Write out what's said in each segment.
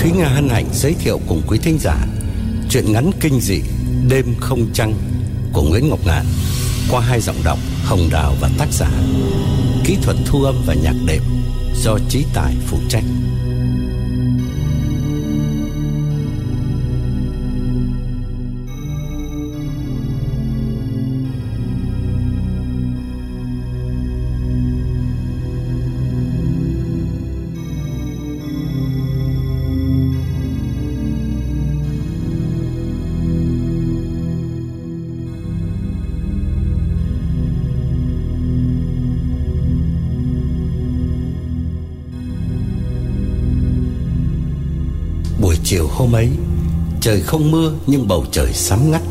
Thúy Nga hân hạnh giới thiệu cùng quý thính giả Chuyện ngắn kinh dị Đêm không trăng của Nguyễn Ngọc Ngạn Qua hai giọng đọc Hồng Đào và tác giả. Kỹ thuật thu âm và nhạc đệm Do Trí Tài phụ trách. Chiều hôm ấy, Trời không mưa nhưng bầu trời sám ngắt.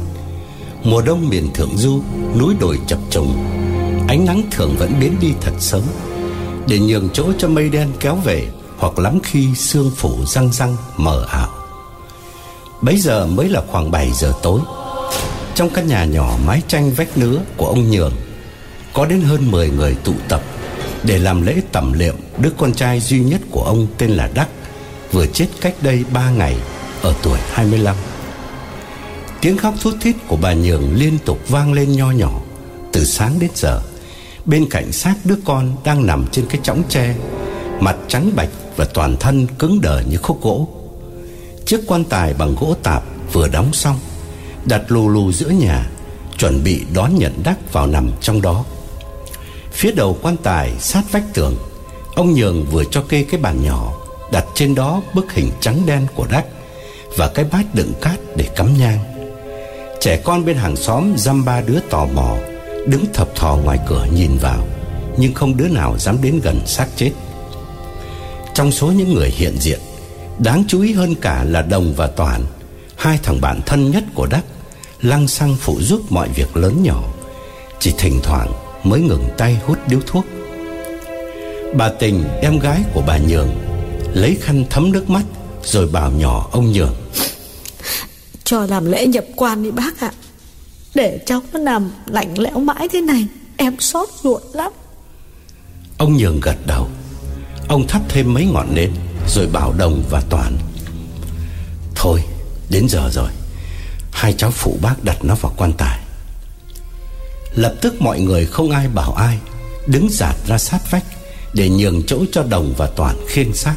Mùa đông miền Thượng Du, Núi đồi chập trùng, Ánh nắng thường vẫn biến đi thật sớm, Để nhường chỗ cho mây đen kéo về Hoặc lắm khi sương phủ răng răng, mờ ảo. Bấy giờ mới là khoảng 7 giờ tối. Trong căn nhà nhỏ mái tranh vách nứa của ông Nhường, Có đến hơn 10 người tụ tập Để làm lễ tẩm liệm Đứa con trai duy nhất của ông tên là Đắc. Vừa chết cách đây 3 ngày Ở tuổi 25 Tiếng khóc thút thít của bà Nhường Liên tục vang lên nho nhỏ Từ sáng đến giờ. Bên cạnh xác đứa con Đang nằm trên cái chõng tre, Mặt trắng bạch và toàn thân cứng đờ như khúc gỗ. Chiếc quan tài bằng gỗ tạp Vừa đóng xong, Đặt lù lù giữa nhà, Chuẩn bị đón nhận đắc vào nằm trong đó. Phía đầu quan tài sát vách tường, Ông Nhường vừa cho kê cái bàn nhỏ Đặt trên đó bức hình trắng đen của Đắc Và cái bát đựng cát để cắm nhang. Trẻ con bên hàng xóm dăm ba đứa tò mò, Đứng thập thò ngoài cửa nhìn vào, Nhưng không đứa nào dám đến gần xác chết. Trong số những người hiện diện, Đáng chú ý hơn cả là Đồng và Toàn, Hai thằng bạn thân nhất của Đắc, Lăng xăng phụ giúp mọi việc lớn nhỏ, Chỉ thỉnh thoảng mới ngừng tay hút điếu thuốc. Bà Tình, em gái của bà Nhường Lấy khăn thấm nước mắt Rồi bảo nhỏ ông Nhường. Cho làm lễ nhập quan đi bác ạ. Để cháu nó nằm lạnh lẽo mãi thế này Em xót ruột lắm. Ông Nhường gật đầu. Ông thắp thêm mấy ngọn nến Rồi bảo Đồng và Toàn. Thôi đến giờ rồi. Hai cháu phụ bác đặt nó vào quan tài. Lập tức mọi người không ai bảo ai Đứng giạt ra sát vách Để nhường chỗ cho Đồng và Toàn khiêng xác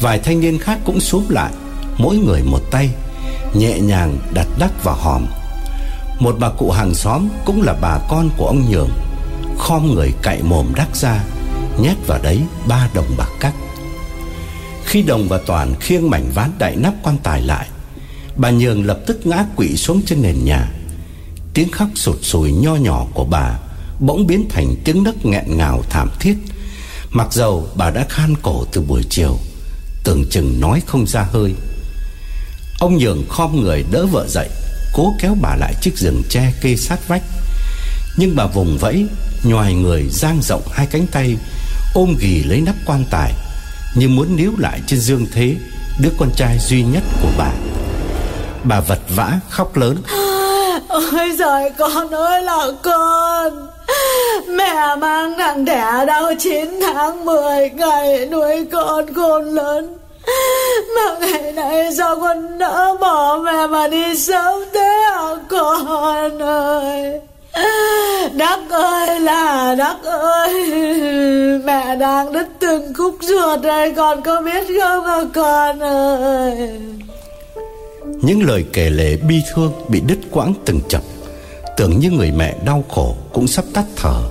Vài thanh niên khác cũng xuống lại, Mỗi người một tay, Nhẹ nhàng đặt đắc vào hòm. Một bà cụ hàng xóm Cũng là bà con của ông Nhường, Khom người cạy mồm đắc ra, Nhét vào đấy ba đồng bạc cắt. Khi Đồng và Toàn khiêng mảnh ván đại nắp quan tài lại, Bà Nhường lập tức ngã quỵ xuống trên nền nhà. Tiếng khóc sụt sùi nho nhỏ của bà Bỗng biến thành tiếng nấc nghẹn ngào thảm thiết. Mặc dầu bà đã khan cổ từ buổi chiều Tưởng chừng nói không ra hơi. Ông Nhường khom người đỡ vợ dậy Cố kéo bà lại chiếc giường tre kê sát vách. Nhưng bà vùng vẫy Nhòi người giang rộng hai cánh tay Ôm ghì lấy nắp quan tài Như muốn níu lại trên dương thế Đứa con trai duy nhất của bà. Bà vật vã khóc lớn Ôi giời, con ơi là con. Mẹ mang thằng đẻ đau 9 tháng 10 ngày nuôi con con lớn. Mà ngày nay sao con nỡ bỏ mẹ mà đi sớm thế hả con ơi. Đắc ơi là Đắc ơi. Mẹ đang đứt từng khúc ruột đây, Con có biết không hả con ơi? Những lời kể lể bi thương bị đứt quãng từng chập. Tưởng như người mẹ đau khổ cũng sắp tắt thở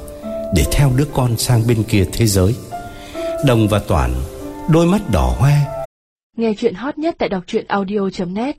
Để theo đứa con sang bên kia thế giới. Đồng và Toản, Đôi mắt đỏ hoe. Nghe chuyện hot nhất tại đọc truyện audio.net